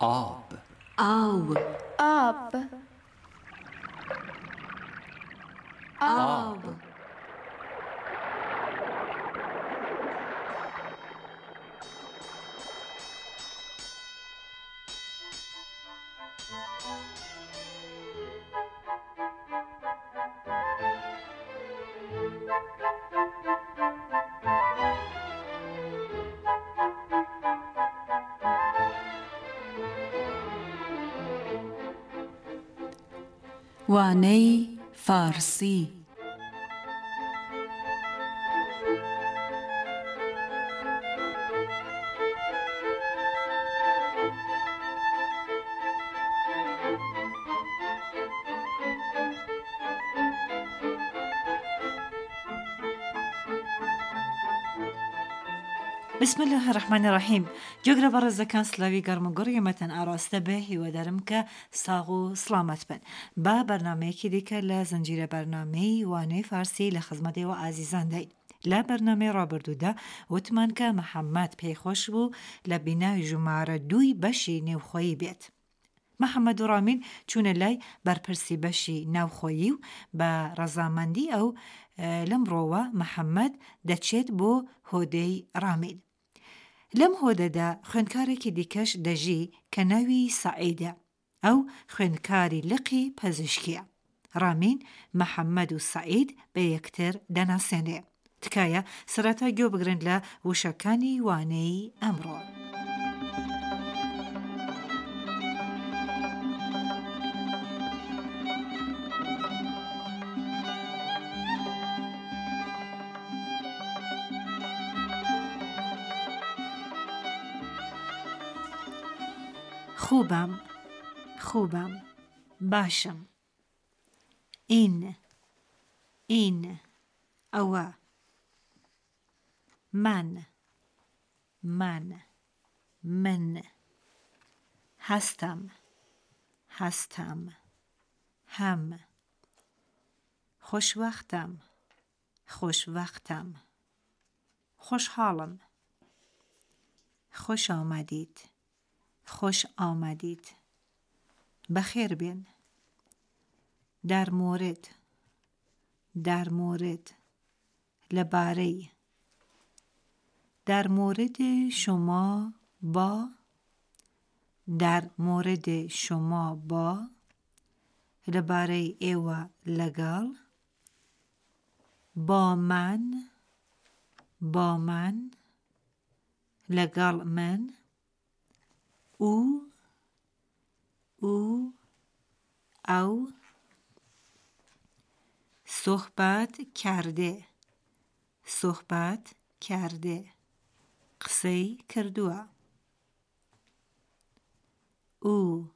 Up. Up. Up. Up. آب وانەی فارسی. بسم الله الرحمن الرحیم جۆگرە بە ڕێزەکان سلاوی گەرممەگەڕیەمەتەن ئاراستە بێ هیوەدارم کە ساغ و سلامت بن با بەرنمەیەکی دیکە لە زنجیرە بەرنمەی وانەی فارسی لە خزمەتەوە ئازیزان دەین. لە بەرنمەی ڕابردوودا وتمان کە محەممەد پێیخۆش بوو لە بیناوی ژمارە دووی بەشی نێوخۆیی بێت. محەممەد و ڕامین چوونە لای بەرپرسی بەشی ناوخۆیی و بە ڕەزامەندی ئەو لەمڕۆوە محەممەد دەچێت بۆ هۆدەی ڕامین. لەم هۆدەدا خوێندکارێکی دیکەش دەژی کە ناوی سعیدە ئەو خوێندکاری لقی پەزیشکیە ڕامین محەممەد و سعید بە یەکتر دەناسێنێ. تکایە سرەتا گوێ بگرن لە وشەکانی وانەی ئەمڕۆ. خوبم خوبم باشم. این این ئەوە من من من. هەستم هەستم هەم خۆشوەختم خۆشوەختم خۆشحاڵم خۆش ئامەدیت خوش آمدید. بخیر بین. در مورد در مورد لباره در مورد شما با در مورد شما با لباره ایوا لگال. با من با من لگال من. او او او صحبت کرده صحبت کرده قصه کردووە او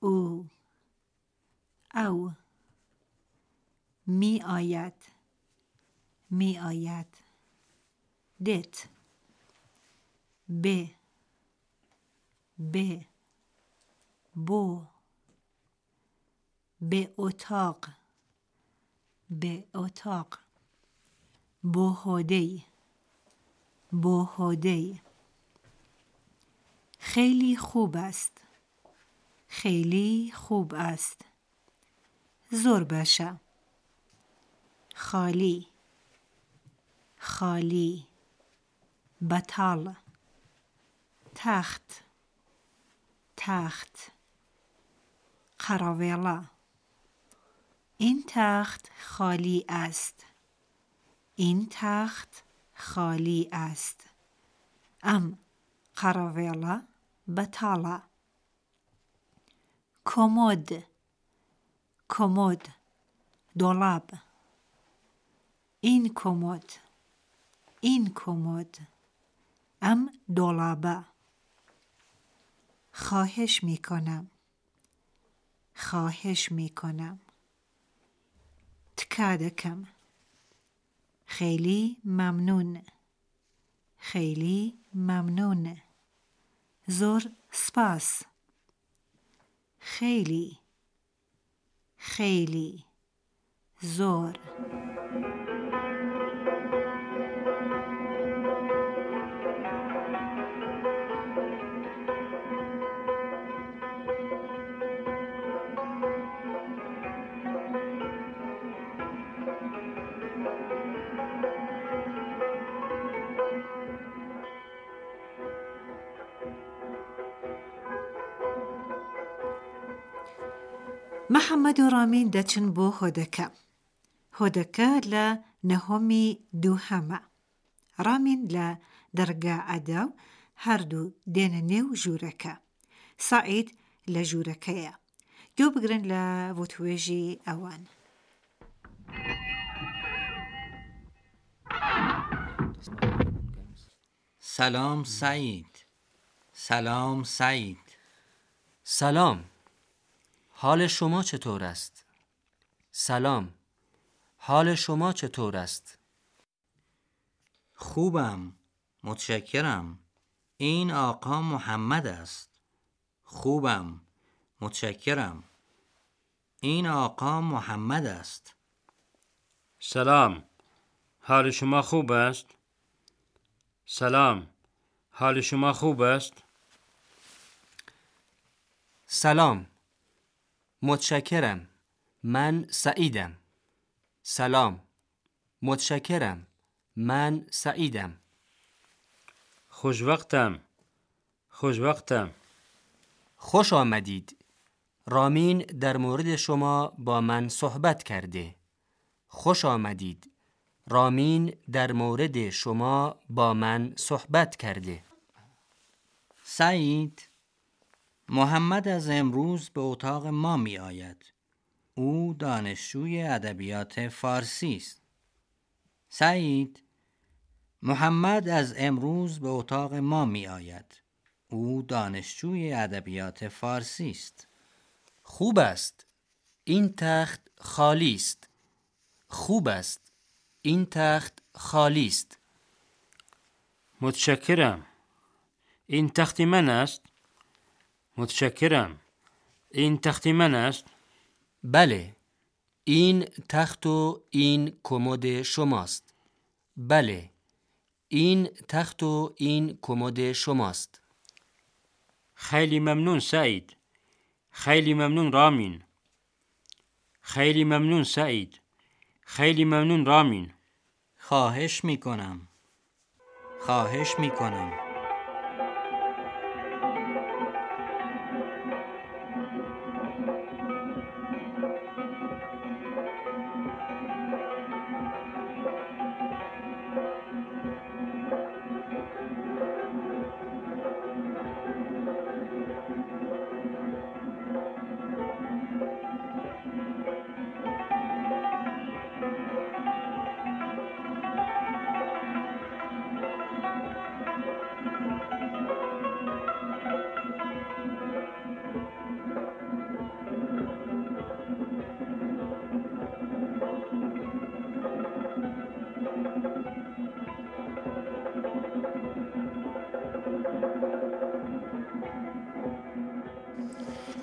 او او می آید می آید دت به به بو به اتاق به اتاق بهودی بهودی خیلی خوب است. خیلی خوب است. زور باشه. خالی. خالی. بطال. تخت. تخت. قراویلا این تخت خالی است. این تخت خالی است. ام قراویلا بتالا کمد. کمد. دولاب. این کمد. این کمد. ام دولابه. خواهش می کنم خواهش می کنم تکادکم خیلی ممنون. خیلی ممنون. زور سپاس. خیلی. خیلی. زور. محەممەد و ڕامین دەچن بۆ هۆدەکە هۆدەکە لە نەهۆمی دووهەمە. ڕامین لە دەرگا ئەدا و هەردوو دێنە نێو ژوورەکە. سعید لە ژوورەکەیە. گۆ بگرن لە ئەوان. سلام سعید. سلام سعید. سلام. حال شما چطور است؟ سلام. حال شما چطور است؟ خوبم. متشکرم. این آقا محمد است. خوبم. متشکرم. این آقا محمد است. سلام. حال شما خوب است؟ سلام. حال شما خوب است؟ سلام. متشکرم. من سعیدم. سلام. متشکرم. من سعیدم. خوش وقتم خوش وقتم خوش آمدید. رامین در مورد شما با من صحبت کرده. خوش آمدید. رامین در مورد شما با من صحبت کرده. سعید. محمد از امروز به اتاق ما می آید او دانشجوی ادبیات فارسی است. سعید محمد از امروز به اتاق ما می آید او دانشجوی ادبیات فارسی است. خوب است. این تخت خالی است. خوب است. این تخت خالی است. متشکرم. این تخت من است؟ متشکرم. این تخت من است؟ بله. این تخت و این کمد شماست. بله. این تخت و این کمد شماست. خیلی ممنون سعید. خیلی ممنون رامین. خیلی ممنون سعید. خیلی ممنون رامین. خواهش می کنم خواهش می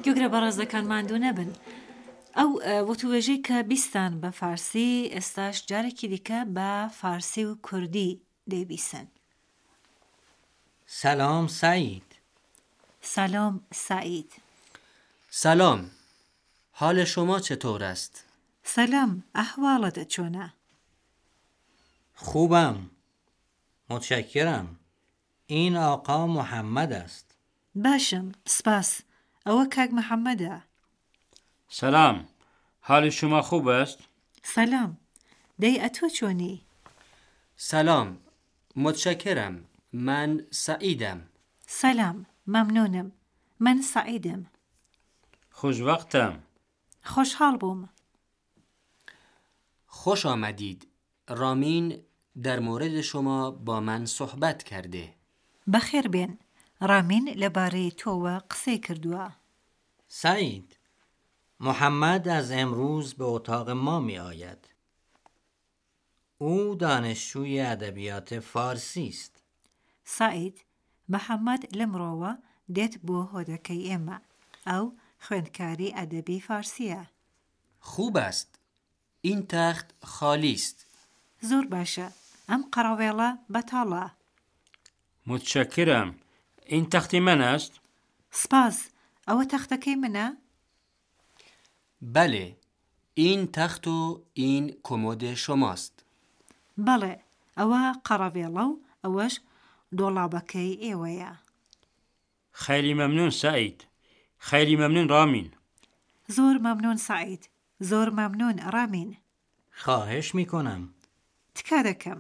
گوگرە بەڕێزەکان ماندوو نەبن. ئەو وتوێژەی کە بیستان بە فارسی ئێستاش جارێکی دیکە بە فارسی و کوردی دەیبیسن. سلام سعید سلام سعید سلام حال شما چطور است؟ سلام ئەحواڵەتە چۆنە؟ خوبم متشکرم این آقا محمد است باشم سپاس ئەوە کاک محەممەدە. سلام. حال شما خوب است؟ سلام. دەی ئەتۆ چۆنی؟ سلام. متشکرم. من سعیدم. سلام. مەمنونم من سعیدم. خوش وقتم خۆشحاڵ بووم. خوش آمدید. رامین در مورد شما با من صحبت کرده. بەخێر بێن. ڕامین لەبارەی تۆوە قسەی کردووە. سعید محمد از امروز به اتاق ما می آید. او دانشجوی ادبیات فارسی است. سعید محەممەد لەمڕۆوە دێت بۆ هۆدەکەی ئێمە. ئەو خوێندکاری ئەدەبی فارسیە. خوب است. این تخت خالی است. زۆر باشە. ئەم قەڕاوێڵە بەتاڵە. متشکرم. این تخت من است؟ سپاس. ئەوە تەختەکەی منە؟ بله این تخت و این کمد شماست. بەڵێ ئەوە قەڕەوێڵە و ئەوەش دۆڵابەکەی ئێوەیە. خیلی ممنون سعید. خیلی ممنون رامین. زۆر مەمنون سعید. زۆر مەمنون ڕامین خواهش می کنم تکا دەکەم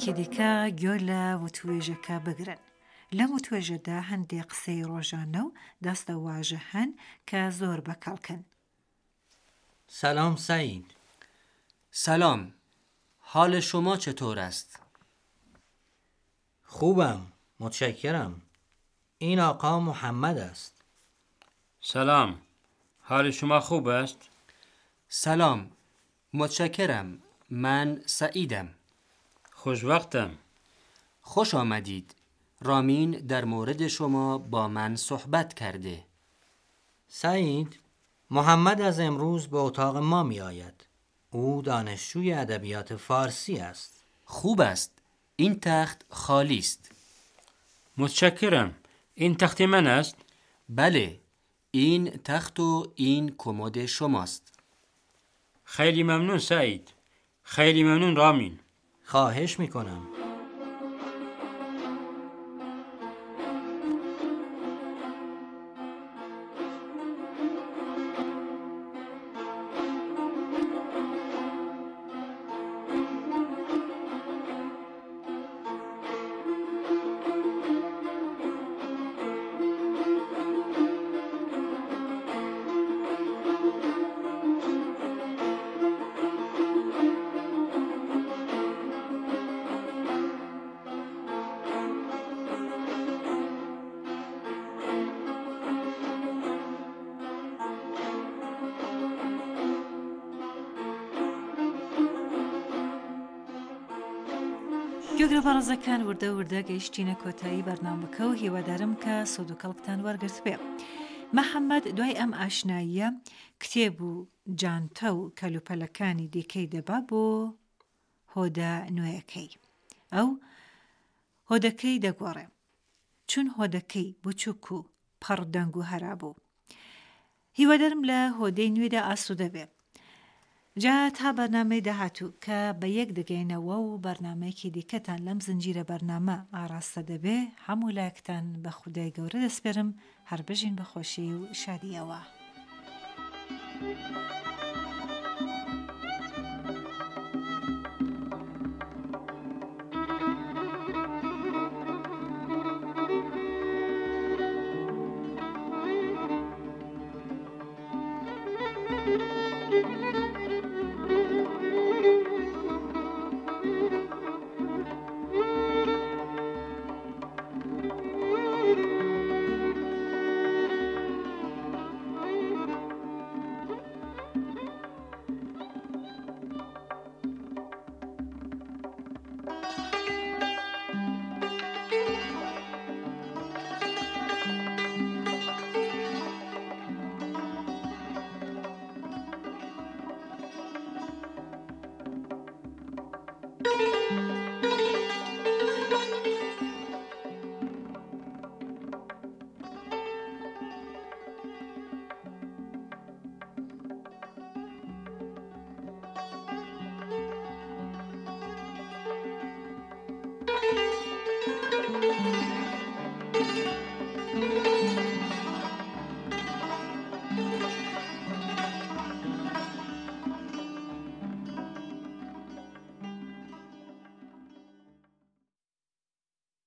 جارێکی دیکە گوێ لە وتوێژەکە بگرن. لەم وتوێژەدا هەندێک قسەی ڕۆژانە و دەستە واژە هەن کە زۆر بەکەڵکن. سلام سعید. سلام. حال شما چطور است؟ خوبم. متشکرم. این آقا محمد است. سلام. حال شما خوب است؟ سلام. متشکرم. من سعیدم. خوش وقتم خوش آمدید. رامین در مورد شما با من صحبت کرده. سعید محمد از امروز به اتاق ما می آید. او دانشجوی ادبیات فارسی است. خوب است. این تخت خالی است. متشکرم. این تخت من است؟ بله. این تخت و این کمد شماست. خیلی ممنون سعید. خیلی ممنون رامین. خواهش می گوگرە بەڕزەکان وردە وردە گەیشتینە کۆتایی بەرنامەکە و هیوادارم کە سود و کەڵکتان وەرگرت بێ. محەممەد دوای ئەم ئاشناییە کتێب و جانتە و کەلوپەلەکانی دیکەی دەبا بۆ هۆدا نوێیەکەی. ئەو هۆدەکەی دەگۆڕێ. چون هۆدەکەی بچووک و پەڕدەنگ و هەرابوو. هیوادارم لە هۆدەی نوێدا ئاسو دەبێت. جا تا بەرنمەی داهاتوو کە بە یەک دەگەینەوە و بەرنمەیەکی دیکەتان لەم زنجیرە بەرنامە ئاراستە دەبێ هەموو لایەکتان بە خودای گەورە دەسپێرم هەر بژین بەخۆشی و شادیەوە. Thank you.